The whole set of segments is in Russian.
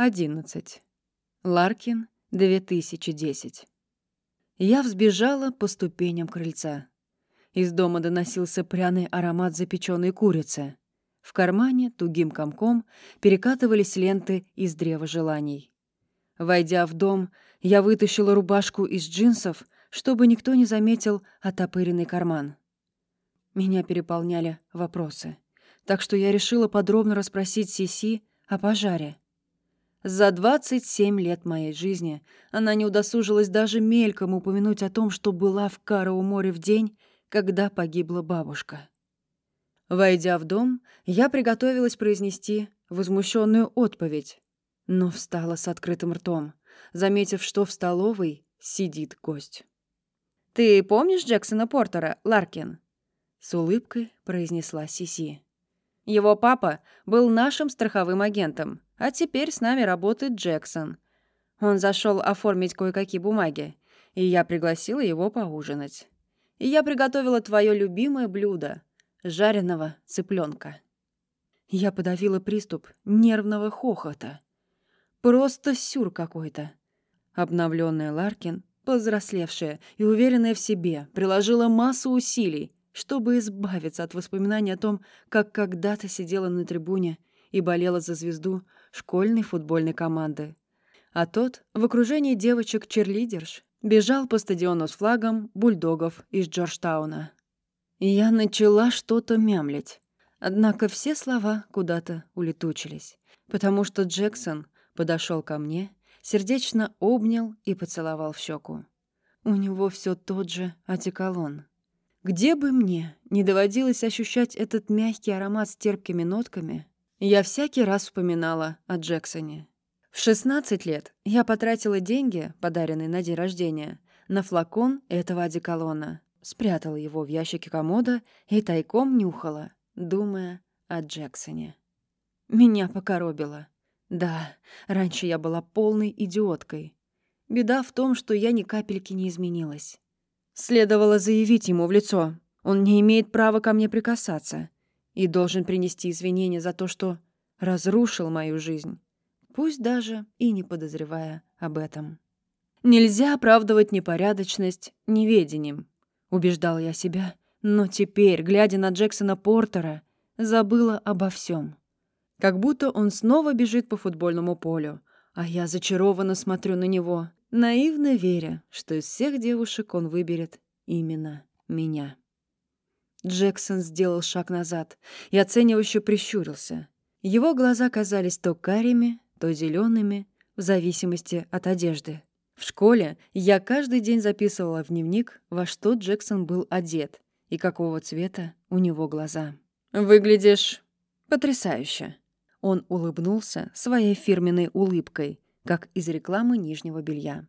11. Ларкин, 2010. Я взбежала по ступеням крыльца. Из дома доносился пряный аромат запеченной курицы. В кармане тугим комком перекатывались ленты из древа желаний. Войдя в дом, я вытащила рубашку из джинсов, чтобы никто не заметил отопыренный карман. Меня переполняли вопросы, так что я решила подробно расспросить Сиси о пожаре. За 27 лет моей жизни она не удосужилась даже мельком упомянуть о том, что была в Кароу море в день, когда погибла бабушка. Войдя в дом, я приготовилась произнести возмущенную отповедь, но встала с открытым ртом, заметив, что в столовой сидит гость. «Ты помнишь Джексона Портера, Ларкин?» С улыбкой произнесла Сиси. «Его папа был нашим страховым агентом, а теперь с нами работает Джексон. Он зашел оформить кое-какие бумаги, и я пригласила его поужинать. И я приготовила твое любимое блюдо — жареного цыпленка. Я подавила приступ нервного хохота. Просто сюр какой-то. Обновленная Ларкин, повзрослевшая и уверенная в себе, приложила массу усилий, чтобы избавиться от воспоминаний о том, как когда-то сидела на трибуне и болела за звезду школьной футбольной команды. А тот, в окружении девочек-черлидерш, бежал по стадиону с флагом бульдогов из Джорджтауна. Я начала что-то мямлить. Однако все слова куда-то улетучились, потому что Джексон подошел ко мне, сердечно обнял и поцеловал в щеку. У него все тот же атиколон. Где бы мне не доводилось ощущать этот мягкий аромат с терпкими нотками, я всякий раз вспоминала о Джексоне. В 16 лет я потратила деньги, подаренные на день рождения, на флакон этого одеколона, спрятала его в ящике комода и тайком нюхала, думая о Джексоне. Меня покоробило. Да, раньше я была полной идиоткой. Беда в том, что я ни капельки не изменилась. Следовало заявить ему в лицо. Он не имеет права ко мне прикасаться и должен принести извинения за то, что разрушил мою жизнь, пусть даже и не подозревая об этом. Нельзя оправдывать непорядочность неведением, убеждал я себя, но теперь, глядя на Джексона Портера, забыла обо всем. Как будто он снова бежит по футбольному полю, а я зачарованно смотрю на него, наивно веря, что из всех девушек он выберет именно меня. Джексон сделал шаг назад и оценивающе прищурился. Его глаза казались то карими, то зелеными, в зависимости от одежды. В школе я каждый день записывала в дневник, во что Джексон был одет и какого цвета у него глаза. «Выглядишь потрясающе!» Он улыбнулся своей фирменной улыбкой, как из рекламы нижнего белья.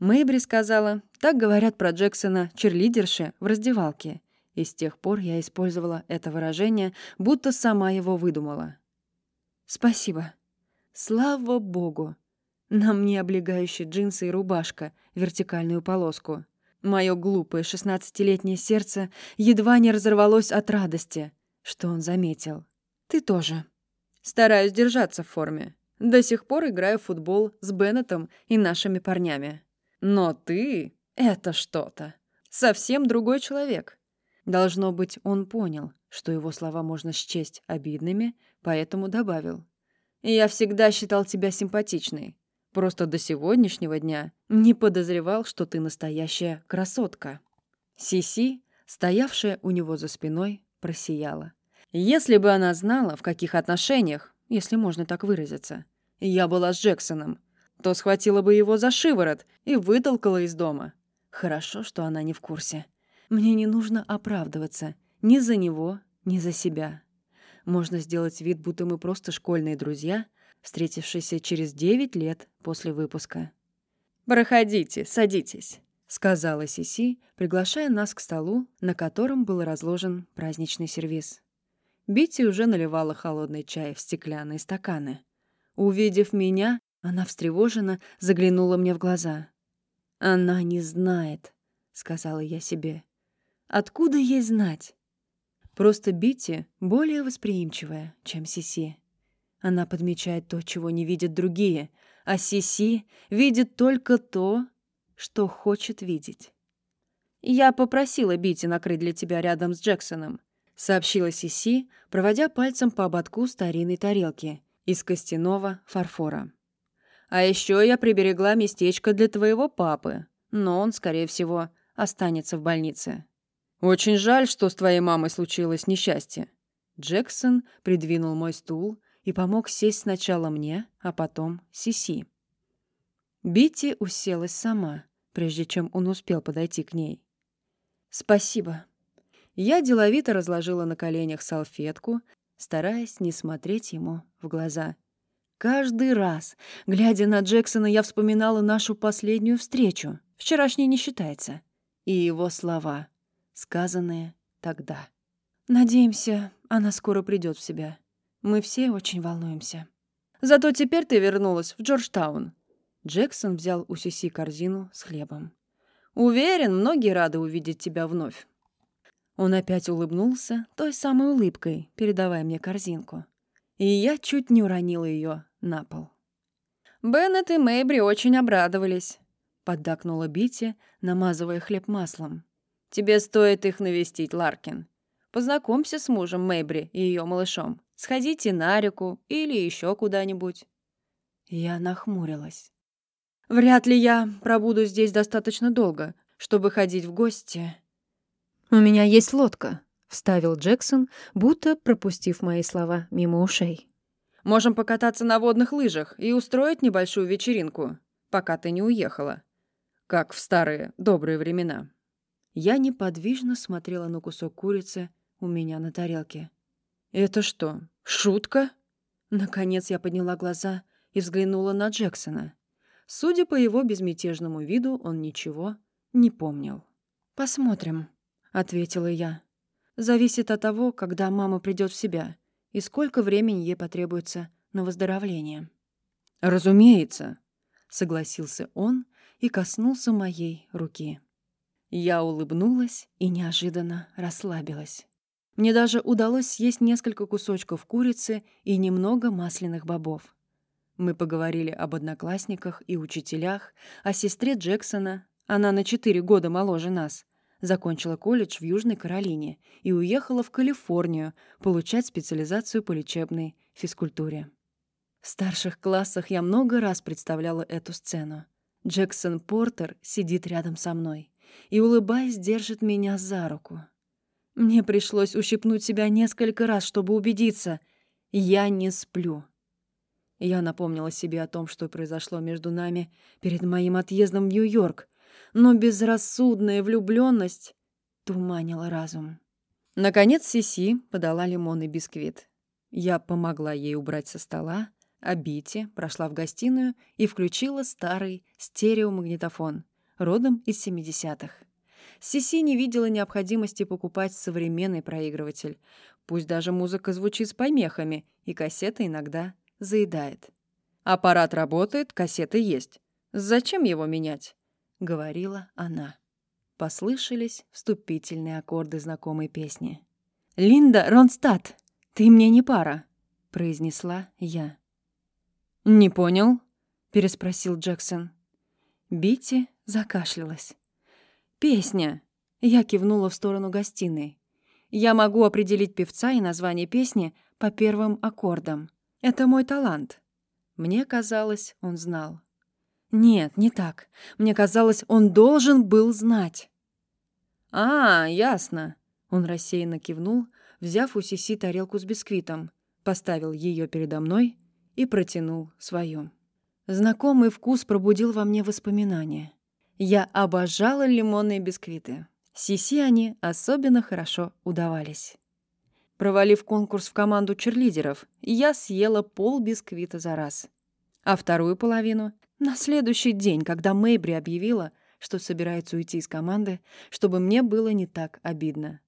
Мэйбри сказала, так говорят про Джексона черлидерши в раздевалке, и с тех пор я использовала это выражение, будто сама его выдумала. «Спасибо. Слава богу. На мне облегающие джинсы и рубашка, вертикальную полоску. Мое глупое шестнадцатилетнее сердце едва не разорвалось от радости, что он заметил. Ты тоже. Стараюсь держаться в форме. До сих пор играю в футбол с Беннетом и нашими парнями. Но ты — это что-то. Совсем другой человек. Должно быть, он понял, что его слова можно счесть обидными, поэтому добавил. «Я всегда считал тебя симпатичной. Просто до сегодняшнего дня не подозревал, что ты настоящая красотка». Сиси, стоявшая у него за спиной, просияла. Если бы она знала, в каких отношениях, если можно так выразиться, я была с Джексоном, то схватила бы его за шиворот и вытолкала из дома. Хорошо, что она не в курсе. Мне не нужно оправдываться ни за него, ни за себя. Можно сделать вид, будто мы просто школьные друзья, встретившиеся через девять лет после выпуска. «Проходите, садитесь», — сказала Сиси, приглашая нас к столу, на котором был разложен праздничный сервиз. Битти уже наливала холодный чай в стеклянные стаканы. Увидев меня, она встревоженно заглянула мне в глаза. «Она не знает», — сказала я себе. Откуда ей знать? Просто Битти более восприимчивая, чем Сиси. Она подмечает то, чего не видят другие, а Сиси видит только то, что хочет видеть. «Я попросила Бити накрыть для тебя рядом с Джексоном», — сообщила Сиси, проводя пальцем по ободку старинной тарелки из костяного фарфора. «А еще я приберегла местечко для твоего папы, но он, скорее всего, останется в больнице». «Очень жаль, что с твоей мамой случилось несчастье». Джексон придвинул мой стул и помог сесть сначала мне, а потом Сиси. Бити уселась сама, прежде чем он успел подойти к ней. «Спасибо». Я деловито разложила на коленях салфетку, стараясь не смотреть ему в глаза. Каждый раз, глядя на Джексона, я вспоминала нашу последнюю встречу, вчерашней не считается, и его слова, сказанные тогда. «Надеемся, она скоро придет в себя. Мы все очень волнуемся». «Зато теперь ты вернулась в Джорджтаун». Джексон взял у Сиси корзину с хлебом. Уверен, многие рады увидеть тебя вновь». Он опять улыбнулся той самой улыбкой, передавая мне корзинку. И я чуть не уронила ее на пол. «Беннет и Мэйбри очень обрадовались», — поддакнула Бити, намазывая хлеб маслом. «Тебе стоит их навестить, Ларкин. Познакомься с мужем Мэйбри и ее малышом. Сходите на реку или еще куда-нибудь». Я нахмурилась. Вряд ли я пробуду здесь достаточно долго, чтобы ходить в гости. У меня есть лодка, вставил Джексон, будто пропустив мои слова мимо ушей. Можем покататься на водных лыжах и устроить небольшую вечеринку, пока ты не уехала. Как в старые добрые времена. Я неподвижно смотрела на кусок курицы у меня на тарелке. «Это что, шутка?» Наконец я подняла глаза и взглянула на Джексона. Судя по его безмятежному виду, он ничего не помнил. «Посмотрим», — ответила я. «Зависит от того, когда мама придет в себя и сколько времени ей потребуется на выздоровление». «Разумеется», — согласился он и коснулся моей руки. Я улыбнулась и неожиданно расслабилась. Мне даже удалось съесть несколько кусочков курицы и немного масляных бобов. Мы поговорили об одноклассниках и учителях, о сестре Джексона, она на четыре года моложе нас, закончила колледж в Южной Каролине и уехала в Калифорнию получать специализацию по лечебной физкультуре. В старших классах я много раз представляла эту сцену. Джексон Портер сидит рядом со мной и, улыбаясь, держит меня за руку. Мне пришлось ущипнуть себя несколько раз, чтобы убедиться. Я не сплю. Я напомнила себе о том, что произошло между нами перед моим отъездом в Нью-Йорк, но безрассудная влюбленность туманила разум. Наконец Сиси подала лимон и бисквит. Я помогла ей убрать со стола, а Бити прошла в гостиную и включила старый стереомагнитофон, родом из 70-х. Сиси не видела необходимости покупать современный проигрыватель. Пусть даже музыка звучит с помехами, и кассеты иногда заедает. «Аппарат работает, кассеты есть. Зачем его менять?» — говорила она. Послышались вступительные аккорды знакомой песни. «Линда Ронстадт, ты мне не пара», — произнесла я. «Не понял?» — переспросил Джексон. Бити закашлялась. «Песня!» — я кивнула в сторону гостиной. «Я могу определить певца и название песни по первым аккордам. Это мой талант. Мне казалось, он знал. Нет, не так. Мне казалось, он должен был знать. «А, ясно». Он рассеянно кивнул, взяв у Сиси тарелку с бисквитом, поставил ее передо мной и протянул свою. Знакомый вкус пробудил во мне воспоминания. Я обожала лимонные бисквиты. Сиси они особенно хорошо удавались. Провалив конкурс в команду черлидеров, я съела пол бисквита за раз. А вторую половину — на следующий день, когда Мэйбри объявила, что собирается уйти из команды, чтобы мне было не так обидно.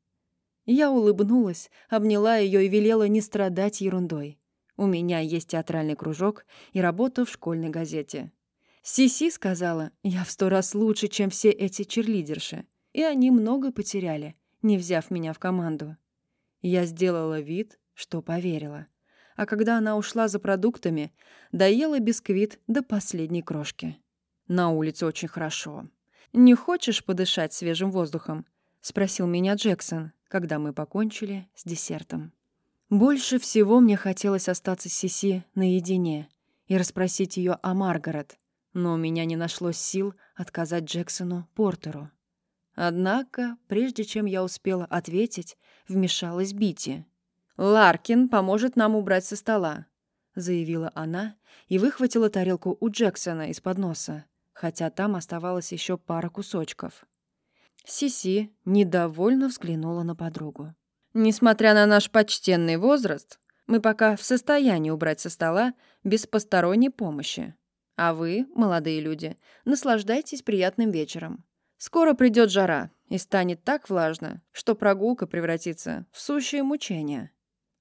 Я улыбнулась, обняла ее и велела не страдать ерундой. У меня есть театральный кружок и работа в школьной газете. Сиси сказала, я в сто раз лучше, чем все эти черлидерши, и они много потеряли, не взяв меня в команду. Я сделала вид, что поверила. а когда она ушла за продуктами, доела бисквит до последней крошки. На улице очень хорошо. «Не хочешь подышать свежим воздухом?» — спросил меня Джексон, когда мы покончили с десертом. Больше всего мне хотелось остаться с Сиси наедине и расспросить ее о Маргарет, но у меня не нашлось сил отказать Джексону Портеру. Однако, прежде чем я успела ответить, вмешалась Бити. «Ларкин поможет нам убрать со стола», — заявила она и выхватила тарелку у Джексона из-под носа, хотя там оставалась еще пара кусочков. Сиси недовольно взглянула на подругу. «Несмотря на наш почтенный возраст, мы пока в состоянии убрать со стола без посторонней помощи. А вы, молодые люди, наслаждайтесь приятным вечером. Скоро придет жара, и станет так влажно, что прогулка превратится в сущее мучение».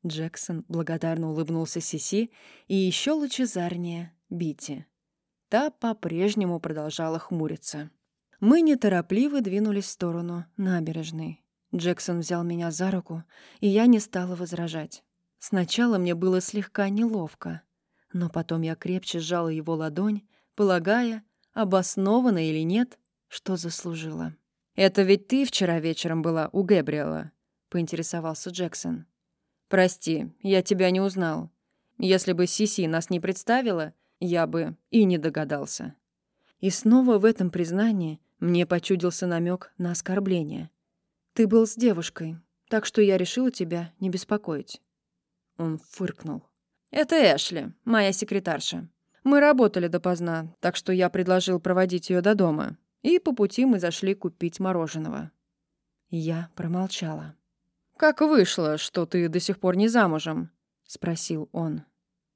Джексон благодарно улыбнулся Сиси и еще лучезарнее Бити. Та по-прежнему продолжала хмуриться. Мы неторопливо двинулись в сторону набережной. Джексон взял меня за руку, и я не стала возражать. Сначала мне было слегка неловко, но потом я крепче сжала его ладонь, полагая, обоснованно или нет, что заслужила. «Это ведь ты вчера вечером была у Гэбриэла?» — поинтересовался Джексон. «Прости, я тебя не узнал. Если бы Сиси нас не представила, я бы и не догадался». И снова в этом признании мне почудился намек на оскорбление. «Ты был с девушкой, так что я решила тебя не беспокоить». Он фыркнул. «Это Эшли, моя секретарша. Мы работали допоздна, так что я предложил проводить ее до дома. И по пути мы зашли купить мороженого». Я промолчала. «Как вышло, что ты до сих пор не замужем?» — спросил он.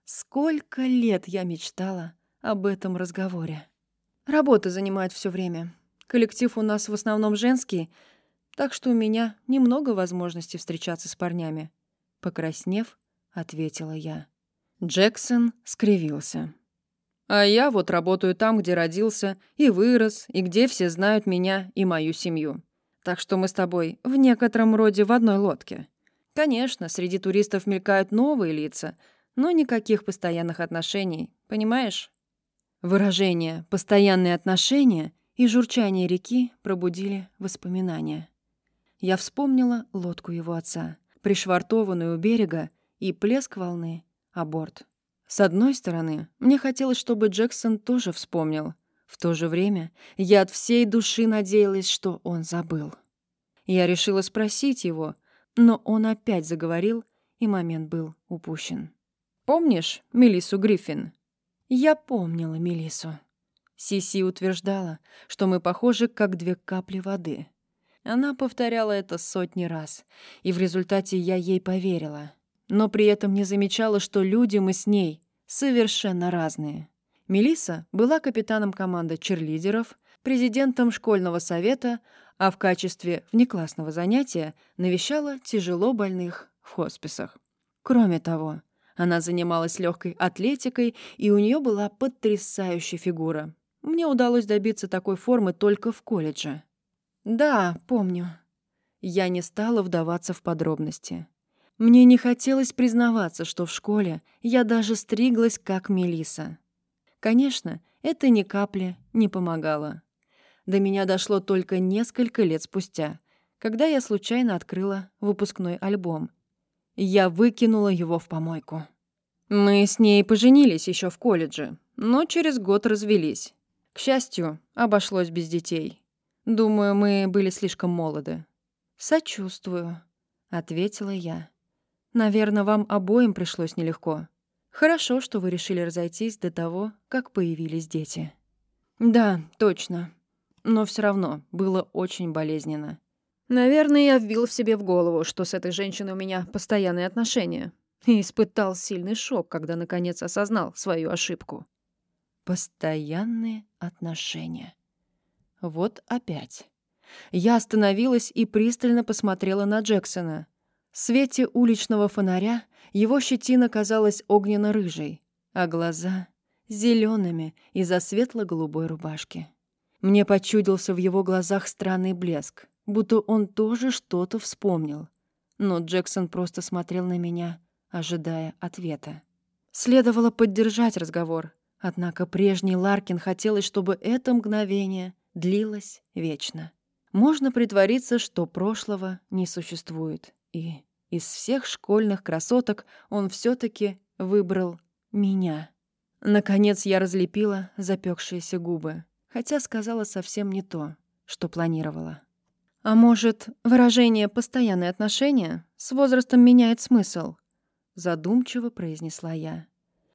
Сколько лет я мечтала об этом разговоре. Работа занимает все время. Коллектив у нас в основном женский, так что у меня немного возможностей встречаться с парнями. Покраснев, ответила я. Джексон скривился. А я вот работаю там, где родился и вырос, и где все знают меня и мою семью. Так что мы с тобой в некотором роде в одной лодке. Конечно, среди туристов мелькают новые лица, но никаких постоянных отношений, понимаешь? Выражение «постоянные отношения» и журчание реки пробудили воспоминания. Я вспомнила лодку его отца, пришвартованную у берега, и плеск волны о борт. С одной стороны, мне хотелось, чтобы Джексон тоже вспомнил, в то же время я от всей души надеялась, что он забыл. Я решила спросить его, но он опять заговорил, и момент был упущен. «Помнишь Мелиссу Гриффин?» Я помнила Мелиссу. Сиси утверждала, что мы похожи как две капли воды. Она повторяла это сотни раз, и в результате я ей поверила. Но при этом не замечала, что люди мы с ней совершенно разные. Мелиса была капитаном команды черлидеров, президентом школьного совета, а в качестве внеклассного занятия навещала тяжело больных в хосписах. Кроме того, она занималась легкой атлетикой, и у нее была потрясающая фигура. Мне удалось добиться такой формы только в колледже. Да, помню. Я не стала вдаваться в подробности. Мне не хотелось признаваться, что в школе я даже стриглась как Мелиса. Конечно, это ни капли не помогало. До меня дошло только несколько лет спустя, когда я случайно открыла выпускной альбом. Я выкинула его в помойку. Мы с ней поженились еще в колледже, но через год развелись. К счастью, обошлось без детей. Думаю, мы были слишком молоды. «Сочувствую», — ответила я. «Наверное, вам обоим пришлось нелегко». Хорошо, что вы решили разойтись до того, как появились дети. Да, точно. Но все равно было очень болезненно. Наверное, я вбил в себе в голову, что с этой женщиной у меня постоянные отношения. И испытал сильный шок, когда наконец осознал свою ошибку. Постоянные отношения. Вот опять. Я остановилась и пристально посмотрела на Джексона. В свете уличного фонаря его щетина казалась огненно-рыжей, а глаза — зелеными из-за светло-голубой рубашки. Мне почудился в его глазах странный блеск, будто он тоже что-то вспомнил. Но Джексон просто смотрел на меня ожидая ответа. Следовало поддержать разговор, однако прежний Ларкин хотелось, чтобы это мгновение длилось вечно. Можно притвориться, что прошлого не существует, и из всех школьных красоток он все таки выбрал меня. Наконец я разлепила запекшиеся губы, хотя сказала совсем не то, что планировала. А может, выражение «постоянные отношения» с возрастом меняет смысл? Задумчиво произнесла я.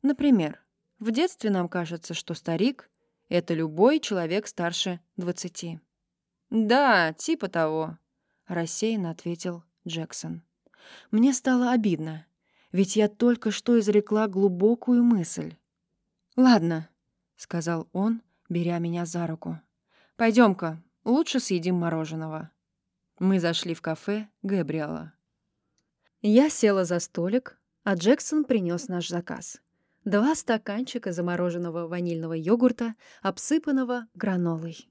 Например, в детстве нам кажется, что старик — это любой человек старше двадцати. «Да, типа того», — рассеянно ответил Джексон. Мне стало обидно, ведь я только что изрекла глубокую мысль. «Ладно», — сказал он, беря меня за руку. «Пойдем-ка, лучше съедим мороженого». Мы зашли в кафе Гэбриэла. Я села за столик, а Джексон принес наш заказ. Два стаканчика замороженного ванильного йогурта, обсыпанного гранолой.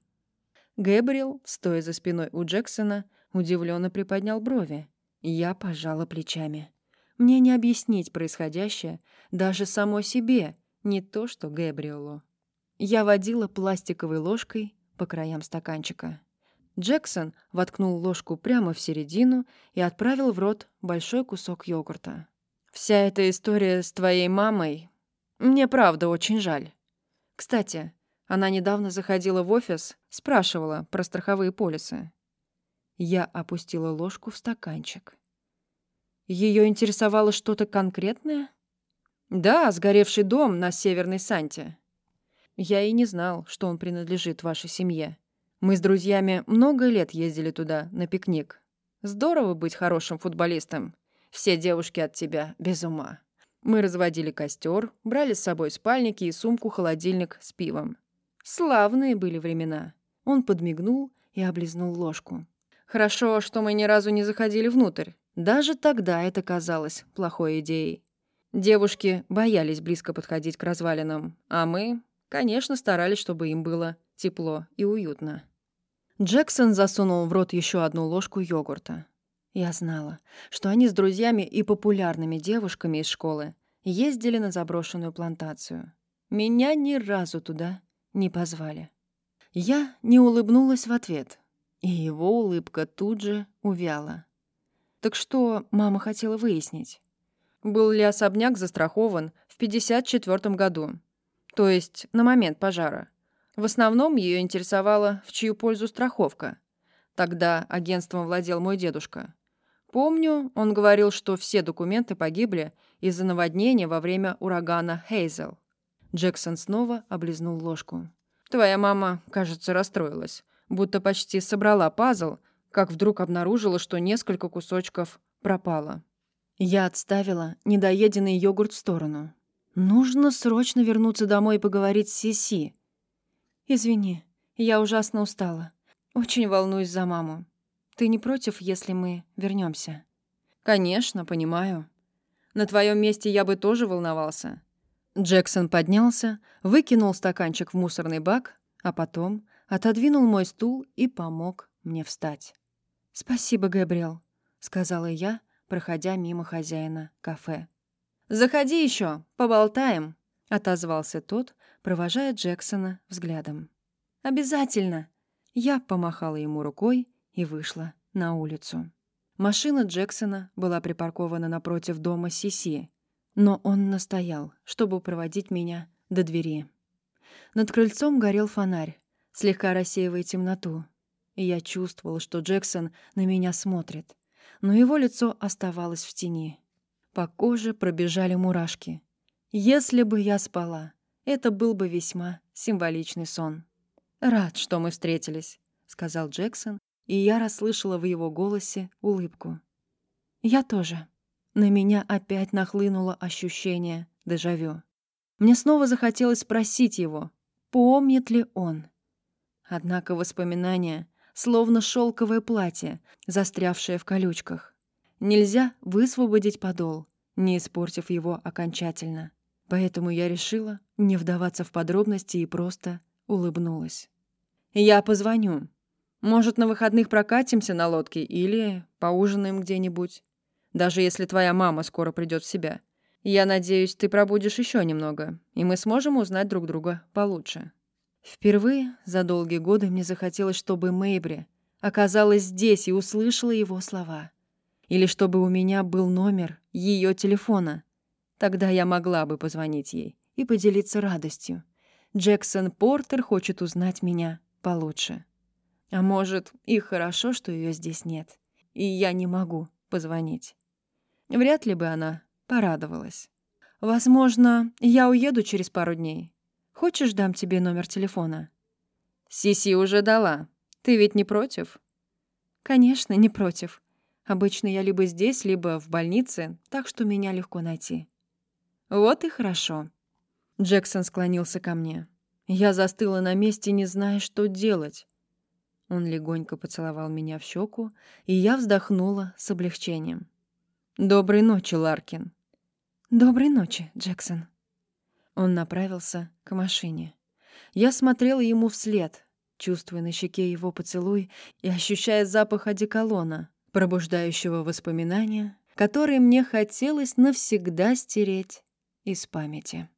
Гэбриэл, стоя за спиной у Джексона, удивленно приподнял брови. Я пожала плечами. Мне не объяснить происходящее даже самой себе — не то что Гэбриэлу. Я водила пластиковой ложкой по краям стаканчика. Джексон воткнул ложку прямо в середину и отправил в рот большой кусок йогурта. «Вся эта история с твоей мамой... Мне правда очень жаль. Кстати, она недавно заходила в офис, спрашивала про страховые полисы. Я опустила ложку в стаканчик. Ее интересовало что-то конкретное? «Да, сгоревший дом на Северной Санте. Я и не знал, что он принадлежит вашей семье. Мы с друзьями много лет ездили туда, на пикник. Здорово быть хорошим футболистом. Все девушки от тебя без ума. Мы разводили костер, брали с собой спальники и сумку-холодильник с пивом. Славные были времена. Он подмигнул и облизнул ложку. Хорошо, что мы ни разу не заходили внутрь. Даже тогда это казалось плохой идеей. Девушки боялись близко подходить к развалинам, а мы, конечно, старались, чтобы им было тепло и уютно. Джексон засунул в рот еще одну ложку йогурта. Я знала, что они с друзьями и популярными девушками из школы ездили на заброшенную плантацию. Меня ни разу туда не позвали. Я не улыбнулась в ответ, и его улыбка тут же увяла. Так что мама хотела выяснить? Был ли особняк застрахован в 54 году? То есть на момент пожара. В основном ее интересовало, в чью пользу страховка. Тогда агентством владел мой дедушка. Помню, он говорил, что все документы погибли из-за наводнения во время урагана Хейзел. Джексон снова облизнул ложку. «Твоя мама, кажется, расстроилась. Будто почти собрала пазл, как вдруг обнаружила, что несколько кусочков пропало. Я отставила недоеденный йогурт в сторону. Нужно срочно вернуться домой и поговорить с Сиси. Извини, я ужасно устала. Очень волнуюсь за маму. Ты не против, если мы вернемся? Конечно, понимаю. На твоем месте я бы тоже волновался. Джексон поднялся, выкинул стаканчик в мусорный бак, а потом отодвинул мой стул и помог мне встать. «Спасибо, Габриэл», — сказала я, проходя мимо хозяина кафе. «Заходи еще, поболтаем», — отозвался тот, провожая Джексона взглядом. «Обязательно!» Я помахала ему рукой и вышла на улицу. Машина Джексона была припаркована напротив дома Сиси, но он настоял, чтобы проводить меня до двери. Над крыльцом горел фонарь, слегка рассеивая темноту, и я чувствовала, что Джексон на меня смотрит но его лицо оставалось в тени. По коже пробежали мурашки. Если бы я спала, это был бы весьма символичный сон. «Рад, что мы встретились», — сказал Джексон, и я расслышала в его голосе улыбку. «Я тоже». На меня опять нахлынуло ощущение дежавю. Мне снова захотелось спросить его, помнит ли он. Однако воспоминания словно шелковое платье, застрявшее в колючках. Нельзя высвободить подол, не испортив его окончательно. Поэтому я решила не вдаваться в подробности и просто улыбнулась. «Я позвоню. Может, на выходных прокатимся на лодке или поужинаем где-нибудь. Даже если твоя мама скоро придет в себя. Я надеюсь, ты пробудешь еще немного, и мы сможем узнать друг друга получше. Впервые за долгие годы мне захотелось, чтобы Мэйбри оказалась здесь и услышала его слова. Или чтобы у меня был номер ее телефона. Тогда я могла бы позвонить ей и поделиться радостью. Джексон Портер хочет узнать меня получше. А может, и хорошо, что ее здесь нет, и я не могу позвонить. Вряд ли бы она порадовалась. Возможно, я уеду через пару дней. Хочешь, дам тебе номер телефона? Сиси уже дала. Ты ведь не против? Конечно, не против. Обычно я либо здесь, либо в больнице, так что меня легко найти. Вот и хорошо. Джексон склонился ко мне. Я застыла на месте, не зная, что делать. Он легонько поцеловал меня в щеку, и я вздохнула с облегчением. «Доброй ночи, Ларкин». «Доброй ночи, Джексон». Он направился к машине. Я смотрела ему вслед, чувствуя на щеке его поцелуй и ощущая запах одеколона, пробуждающего воспоминания, которые мне хотелось навсегда стереть из памяти.